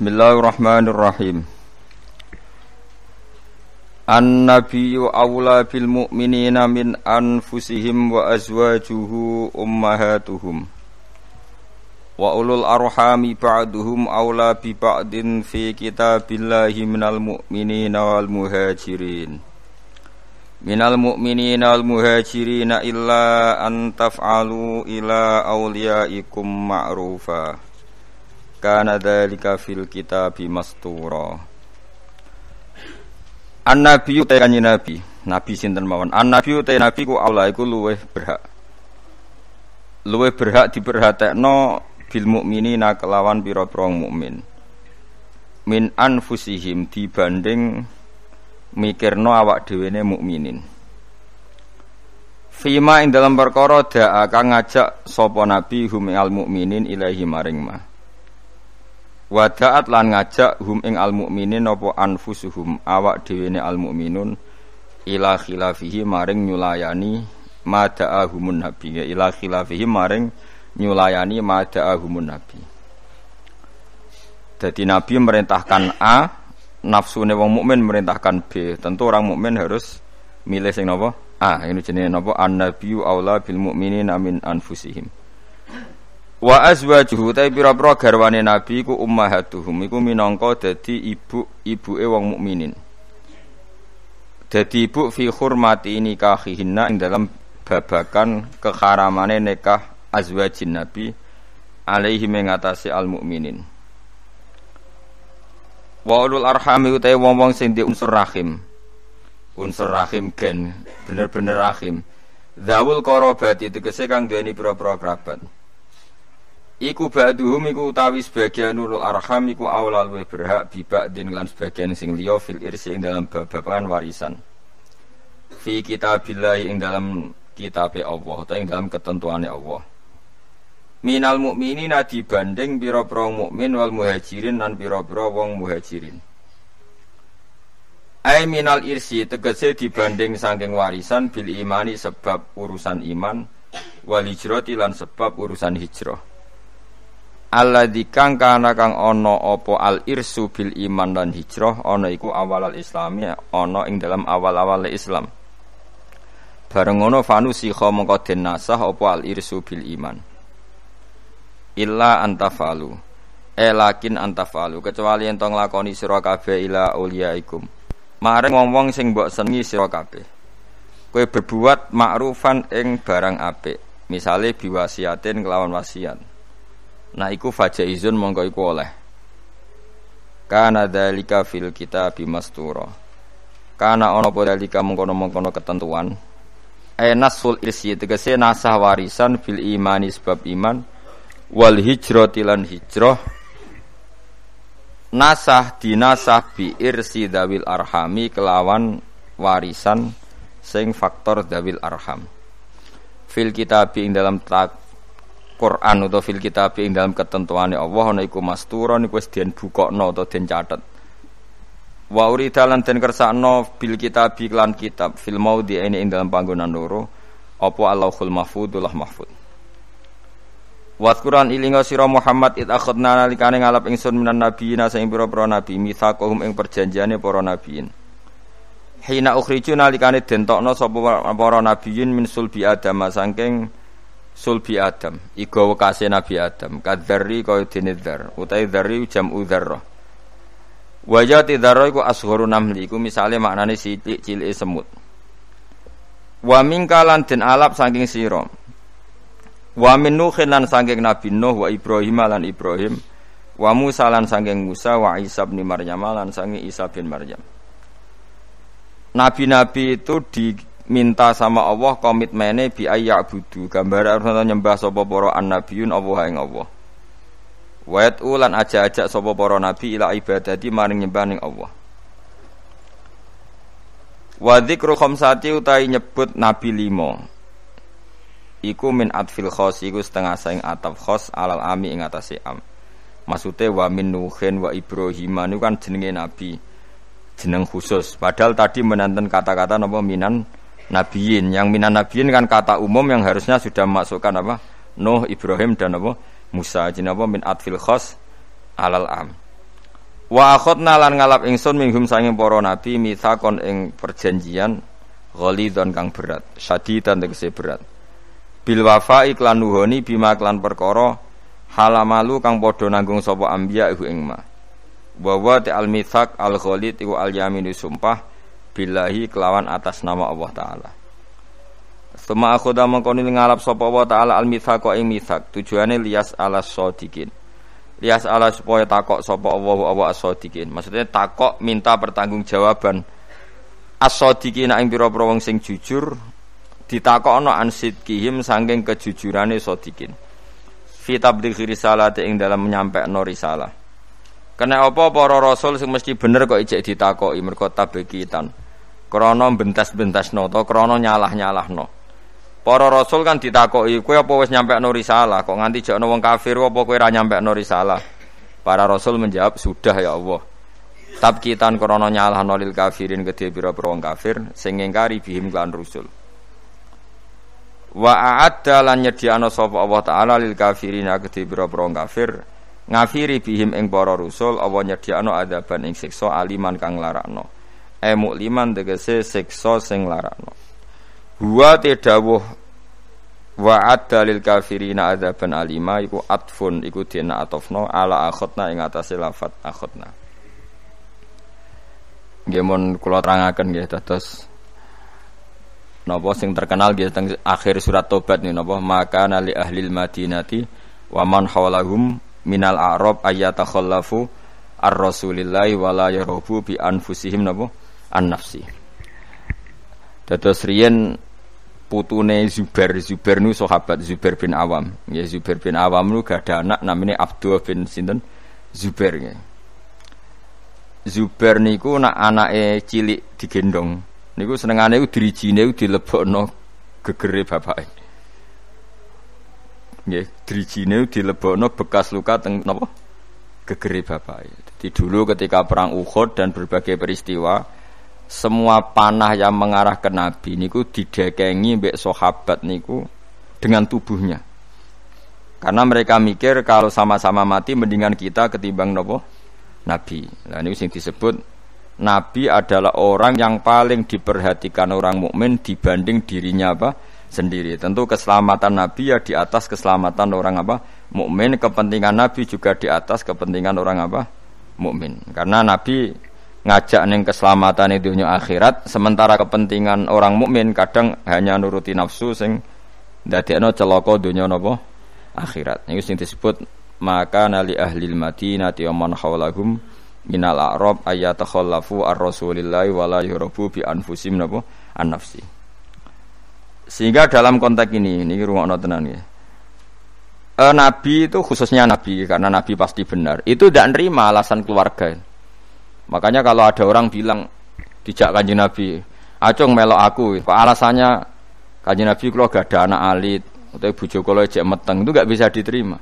Bismillahirrahmanirrahim. An-nabiyyu awla bil mu'minina min anfusihim wa azwajuhu ummahatuhum. Wa ulul arhami ba'duhum awla bi ba'din fi kitabillahi minal mu'minina wal muhajirin. Minal mu'minina wal muhajirin illa an taf'alu ila awliyaikum ma'rufa. Kana dzalika fil kitabi mastura. An-nabi te nabi, nabi sinten mawon. An-nabi te nabi ku Allah iku luweh berhak. Luweh berhak diperhatekno bil mukminina kelawan pira-pira mukmin. Min anfusihim dibanding mikirno awak dhewene mukminin. Fima ing dalam perkara da'a kang ngajak sapa nabi hum al mukminin ilahi maring mah. Wadaat lan ngajak hum ing al mukminin apa anfusuhum awak dhewe al mukminun ila khilafihi maring nyulayani mada'ahumun nabi ya ila khilafihi maring nyulayani mada'ahumun nabi. Jadi nabi merintahkan A, nafsune wong mukmin merintahkan B. Tentu orang mukmin harus milih sing napa? A. Ini jenenge napa? An-nabiyyu aula bil mukminin amin anfusihim. Wa azwajuhu ta pira-pira garwane Nabi iku ummahatuhum iku minangka dadi ibu-ibuke wong mukminin. Dadi ibu fi hurmati nikahihinna ing dalam babakan keharamane nikah azwajin Nabi alaihi mengatasi al mukminin. Wa ulul arhami utai wong-wong sing di unsur rahim. Unsur rahim gen bener-bener rahim. Zawul korobati tegese kang duweni pira-pira kerabat. Iku ba'duhum iku utawi sebagian nurul arham iku awal luwih berhak bibak din lan sebagian sing liya fil irsi ing dalam babakan warisan. Fi kitabillahi ing dalam kitabe Allah atau ing dalam ketentuane Allah. Minal mukminina dibanding pira-pira mukmin wal muhajirin lan pira-pira wong muhajirin. Ai minal irsi tegese dibanding saking warisan bil imani sebab urusan iman wal hijrati lan sebab urusan hijrah. Alladzi kang kana kang ana apa al irsu bil iman dan hijrah ana iku awal al islami ana ing dalam awal-awal Islam. Bareng ngono fanu sikha mongko den nasah apa al irsu bil iman. Illa antafalu. Eh lakin antafalu kecuali ento nglakoni sira kabeh ila uliaikum. Maring wong-wong sing mbok senengi sira kabeh. Kowe berbuat makrufan ing barang apik. Misale biwasiatin kelawan wasiat Nah iku fajaizun mongko iku oleh. Kana dalika fil kita bimastura. Kana ono apa dalika mengkono-mengkono ketentuan. Eh nasul irsi tegese nasah warisan fil imani sebab iman wal hijrati lan hijrah nasah dinasah bi irsi dawil arhami kelawan warisan sing faktor dawil arham fil kitabi ing dalam Quran atau fil kitab ing dalam ketentuane Allah ana iku mastura niku wis den bukokno atau den catet. Wa urida lan den kersakno bil kitab lan kitab fil maudi ini ing dalam panggonan loro apa Allahul mahfudullah mahfud. Quran ilinga sira Muhammad id akhadna nalikane ngalap ingsun minan nabiyina sing pira-pira nabi mitsaqahum ing perjanjiane para nabiyin. Hina ukhriju nalikane den tokno sapa para nabiyin min sulbi Adam saking sulbi Adam. Iku wekase Nabi Adam. Kadzarri kaya dene dzar. Utahe dzarri jam udzarra wajati dzarra iku asgharu namli iku misale maknane sithik cilike semut. Wa mingkalan den alap saking sira. Wa min nuhin lan saking Nabi Nuh wa Ibrahim lan Ibrahim wa Musa lan saking Musa wa Isa bin Maryam lan saking Isa bin Maryam. Nabi-nabi itu di minta sama Allah komitmennya bi budu gambar harus nyembah sapa para annabiyun Allah ing Allah. Wa ulan aja-ajak sapa para nabi ila ibadati maring nyembah ning Allah. Wa dzikru khamsati utai nyebut nabi limo iku min atfil khos iku setengah saing ataf khos alal ami ing atase am. Maksude wa min nuhin wa ibrahim niku kan jenenge nabi. Jeneng khusus. Padahal tadi menanten kata-kata napa minan nabiin. Yang minan nabiin kan kata umum yang harusnya sudah masukkan apa? Nuh, Ibrahim dan apa? Musa. Jadi apa min atfil khos alal am. Wa akhadna lan ngalap ingsun minhum sanging para nabi mitsakon ing perjanjian ghalidon kang berat, syadidan tegese berat. Bil wafa iklan nuhoni bima klan perkara halamalu kang padha nanggung sapa anbiya iku ing ma. Wa wa al mitsak al ghalid iku al yaminu sumpah billahi kelawan atas nama Allah taala. Suma akhoda mengkoni ngalap sapa Allah taala al mitsak ing mitsak tujuane lias alas sodikin lias ala supaya takok sapa Allah wa as-sadiqin. Maksudnya takok minta pertanggungjawaban as-sadiqin ing pira-pira wong sing jujur ditakokno an sidqihim saking kejujurane sadiqin. Fi tablighi risalati ing dalam menyampaikan risalah. Kena apa para rasul sing mesti bener kok ijek ditakoki mergo tabekitan. Krana bentas-bentas nata, krana nyalah-nyalahno. Para rasul kan ditakoki, kowe apa wis nyampekno risalah? Kok nganti jakno wong kafir apa kowe ora nyampekno risalah? Para rasul menjawab, "Sudah ya Allah." Tabkitan krana nyalahno lil kafirin gede pira-pira wong kafir sing ngingkari bihim kan rusul. Wa a'adda lan nyediano sapa Allah taala lil kafirin gede pira-pira wong kafir ngafiri bihim ing para rusul Allah nyediano adaban ing siksa aliman kang larakno. E mukliman tegese siksa sing larakno. Huwa tedawuh wa adda lil kafirina adzaban alima iku atfun iku dina atofno ala akhotna ing atase lafat akhotna. Nggih mon kula terangaken nggih dados napa sing terkenal nggih teng akhir surat tobat napa maka nali ahli madinati wa man hawlahum minal a'rab ayatakhallafu ar rasulillahi wala yarubu bi anfusihim napa? An nafsi. Dados riyen putune Zubair Zubair nu sahabat Zubair bin Awam. Ya Zubair bin Awam nu gak ada anak namanya Abdul bin sinten. Zubair ya Zubair niku nak anake cilik digendong. Niku senengane ku dirijine dilebokno gegere bapake nggih dirijine dilebokno bekas luka teng napa gegere bapake jadi dulu ketika perang Uhud dan berbagai peristiwa semua panah yang mengarah ke Nabi niku didekengi mbek sahabat niku dengan tubuhnya. Karena mereka mikir kalau sama-sama mati mendingan kita ketimbang nopo Nabi. Nah ini sing disebut Nabi adalah orang yang paling diperhatikan orang mukmin dibanding dirinya apa sendiri. Tentu keselamatan Nabi ya di atas keselamatan orang apa mukmin. Kepentingan Nabi juga di atas kepentingan orang apa mukmin. Karena Nabi ngajak neng keselamatan dunia akhirat sementara kepentingan orang mukmin kadang hanya nuruti nafsu sing dadekno celaka dunia nopo akhirat ini sing disebut maka nali ahli madinati wa man hawlahum minal a'rab ayatakhallafu ar-rasulillahi wala yurabu bi anfusim napa an nafsi sehingga dalam konteks ini ini ruang tenan ya e, Nabi itu khususnya Nabi karena Nabi pasti benar itu tidak nerima alasan keluarga Makanya kalau ada orang bilang dijak kanji Nabi, acung melok aku, alasannya kanji Nabi kalau gak ada anak alit atau ibu kalau ejek meteng itu gak bisa diterima.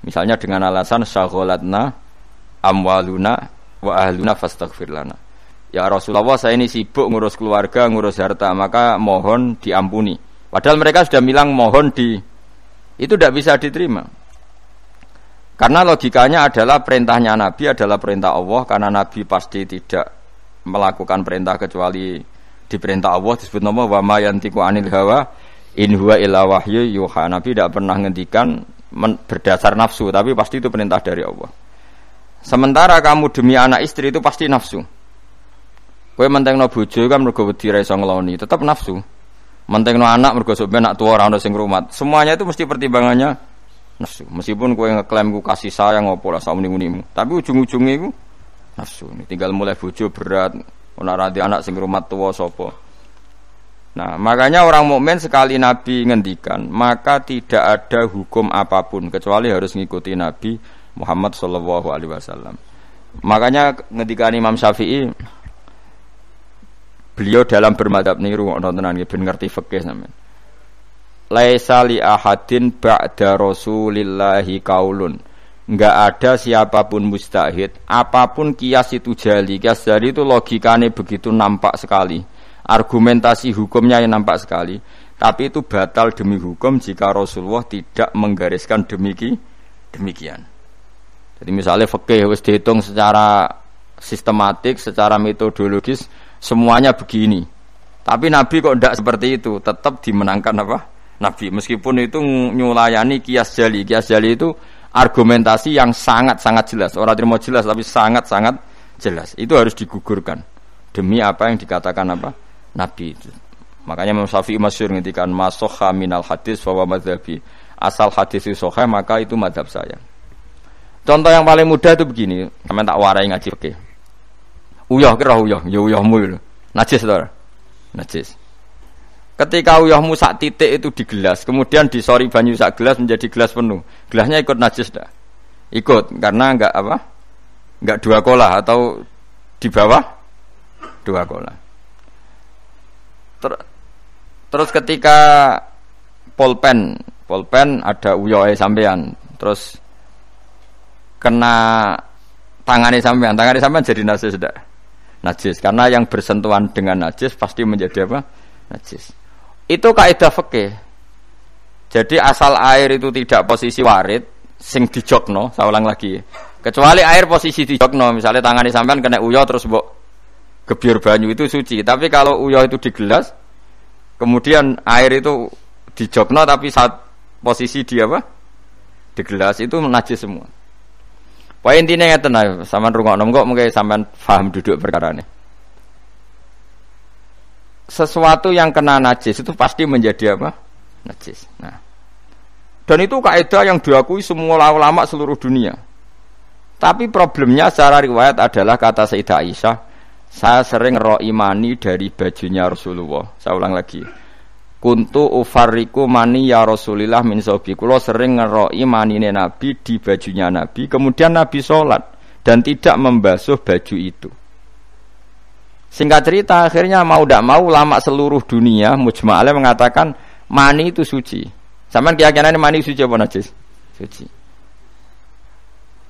Misalnya dengan alasan syagolatna amwaluna wa ahluna fastaghfir lana. Ya Rasulullah saya ini sibuk ngurus keluarga, ngurus harta, maka mohon diampuni. Padahal mereka sudah bilang mohon di itu tidak bisa diterima. Karena logikanya adalah perintahnya Nabi adalah perintah Allah karena Nabi pasti tidak melakukan perintah kecuali diperintah Allah disebut nama wa ma yantiqu anil hawa in huwa illa wahyu yuha. Nabi tidak pernah ngendikan berdasar nafsu tapi pasti itu perintah dari Allah. Sementara kamu demi anak istri itu pasti nafsu. Kowe mentengno bojo kan mergo wedi ra iso ngeloni, tetap nafsu. Mentengno anak mergo sok nak tua ora ono sing rumat. Semuanya itu mesti pertimbangannya nafsu. Meskipun kue ngeklaim ku kasih sayang ngopo lah sama unimu, tapi ujung-ujungnya ku nafsu. Tinggal mulai bojo berat, ana radi anak sing rumah tua sopo. Nah, makanya orang mukmin sekali Nabi ngendikan, maka tidak ada hukum apa pun kecuali harus ngikuti Nabi Muhammad Shallallahu Alaihi Wasallam. Makanya ngendikan Imam Syafi'i, beliau dalam bermadhab niru nontonan ben ngerti fikih sampean. Laisa li ahadin ba'da rasulillahi kaulun. Enggak ada siapa pun mustahid apa pun kias itu jali. Kias jali itu logikanya begitu nampak sekali. Argumentasi hukumnya yang nampak sekali. Tapi itu batal demi hukum jika Rasulullah tidak menggariskan demiki demikian. Jadi misalnya fikih wis dihitung secara sistematik, secara metodologis semuanya begini. Tapi Nabi kok tidak seperti itu, tetap dimenangkan apa? Nabi. Meskipun itu nyulayani kias jali. Kias jali itu argumentasi yang sangat-sangat jelas. Orang terima jelas tapi sangat-sangat jelas. Itu harus digugurkan demi apa yang dikatakan apa? Nabi itu. Makanya Imam Syafi'i masyhur ngendikan masokha minal hadis bahwa madhabi. Asal hadis itu sohha maka itu madhab saya. Contoh yang paling mudah itu begini, sampean tak warai ngaji oke. Uyah kira uyah, ya uyahmu itu. Najis to. Najis. Ketika uyahmu sak titik itu di gelas, kemudian disori banyu sak gelas menjadi gelas penuh. Gelasnya ikut najis dah. Ikut karena enggak apa? Enggak dua kola atau di bawah dua kola. Ter terus ketika polpen, polpen ada uyohe sampean, terus kena tangannya sampean, tangannya sampean jadi najis tidak? Najis karena yang bersentuhan dengan najis pasti menjadi apa? Najis. Itu kaidah fikih. Jadi asal air itu tidak posisi warid, sing dijokno, saya ulang lagi. Kecuali air posisi dijokno, misalnya tangannya sampean kena uyo terus mbok gebyur banyu itu suci. Tapi kalau uyo itu di gelas, kemudian air itu dijokno tapi saat posisi dia apa? Di gelas itu najis semua. Poin intinya ya tenang, sama rungok kok mungkin sampean paham duduk perkara ini. Sesuatu yang kena najis itu pasti menjadi apa? Najis. Nah, dan itu kaidah yang diakui semua ulama seluruh dunia. Tapi problemnya secara riwayat adalah kata Sayyidah Aisyah, saya sering roh imani dari bajunya Rasulullah. Saya ulang lagi Kuntu ufariku mani ya Rasulillah min sobi. Kulo sering ngeroi manine Nabi di bajunya Nabi. Kemudian Nabi sholat dan tidak membasuh baju itu. Singkat cerita akhirnya mau tidak mau lama seluruh dunia mujma'alah mengatakan mani itu suci. Sama keyakinan mani suci apa najis? Suci.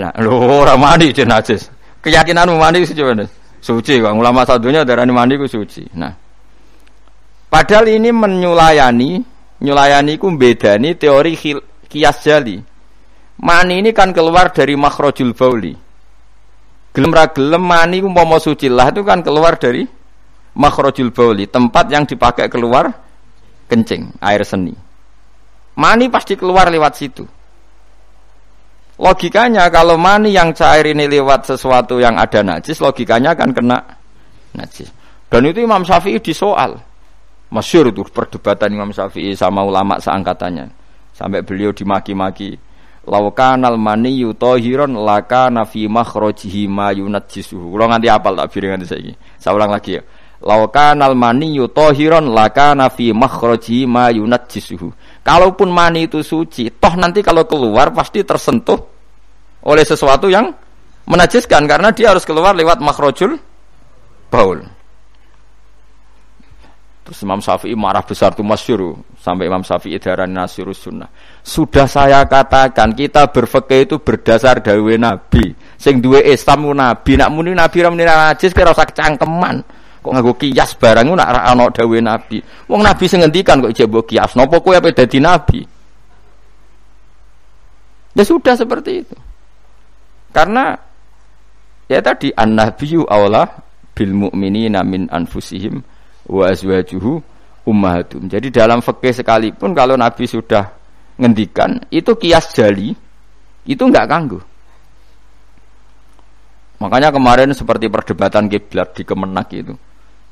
Nah, lo orang mani itu najis. Keyakinan mani suci apa? Suci. Ulama satunya darah mani itu suci. Nah, Padahal ini menyulayani, nyulayani ku bedani teori kias jali. Mani ini kan keluar dari makhrajul bauli. Gelem ra gelem mani umpama suci lah itu kan keluar dari makhrajul bauli, tempat yang dipakai keluar kencing, air seni. Mani pasti keluar lewat situ. Logikanya kalau mani yang cair ini lewat sesuatu yang ada najis, logikanya akan kena najis. Dan itu Imam Syafi'i disoal. Masyur itu perdebatan Imam Syafi'i sama ulama seangkatannya. Sampai beliau dimaki-maki. Laukan almani yutohiron laka nafi makhrojihi ma yunajjisuhu. Kalau nganti apal tak biring nganti saiki. Saya ulang lagi ya. Laukan almani yutohiron laka nafi makhrojihi ma yunajjisuhu. Kalaupun mani itu suci, toh nanti kalau keluar pasti tersentuh oleh sesuatu yang menajiskan karena dia harus keluar lewat makhrojul baul. Terus Imam Syafi'i marah besar tuh masyur sampai Imam Syafi'i darah nasirus sunnah. Sudah saya katakan kita berfikih itu berdasar dawe Nabi. Sing duwe Islam Nabi, nak muni Nabi ra muni najis kira usah cangkeman. Kok nganggo kias barang nak ra ana dawe Nabi. Wong Nabi sing ngendikan kok jebo kias. Napa kowe ape dadi nabi? Ya sudah seperti itu. Karena ya tadi an-nabiyyu aula bil mu'minina min anfusihim wa azwajuhu ummahatum. Jadi dalam fikih sekalipun kalau Nabi sudah ngendikan itu kias jali itu enggak ganggu. Makanya kemarin seperti perdebatan kiblat di Kemenak itu.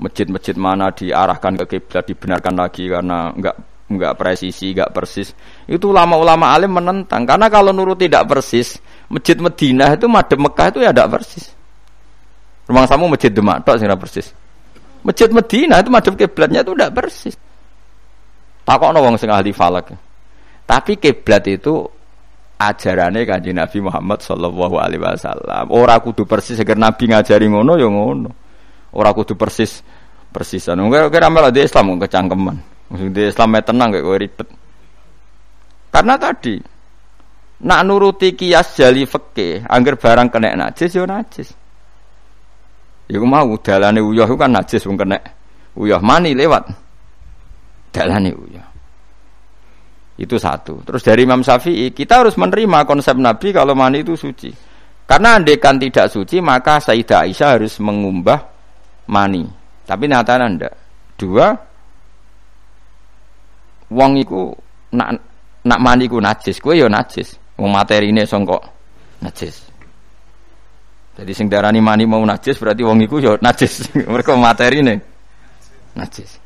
Masjid-masjid mana diarahkan ke kiblat dibenarkan lagi karena enggak enggak presisi, enggak persis. Itu ulama-ulama alim menentang karena kalau nurut tidak persis, masjid Madinah itu madem Mekah itu ya tidak persis. Rumah samu masjid Demak tok sing persis. Masjid Medina itu madhep kiblatnya itu tidak persis. Takokno wong sing ahli falak. Tapi kiblat itu ajarannya kanjeng Nabi Muhammad Shallallahu Alaihi Wasallam. Orang kudu persis agar Nabi ngajari ngono ya ngono. Orang kudu persis persisan. Enggak kira malah di Islam kecangkeman. Di Islam tenang kayak ribet. Karena tadi nak nuruti kias jali fakih, angger barang kena najis yo najis. Iku mau dalane uyah kan najis wong kena. Uyah mani lewat. Dalane uyah. Itu satu. Terus dari Imam Syafi'i, kita harus menerima konsep Nabi kalau mani itu suci. Karena andekan tidak suci maka Sayyidah Aisyah harus mengumbah mani. Tapi nyatanya ndak. Dua, wong iku nak nak mani ku najis, kue yo najis. Wong ini songkok najis. Jadi sing darani mani mau najis berarti wong iku yo najis. Mereka ini najis.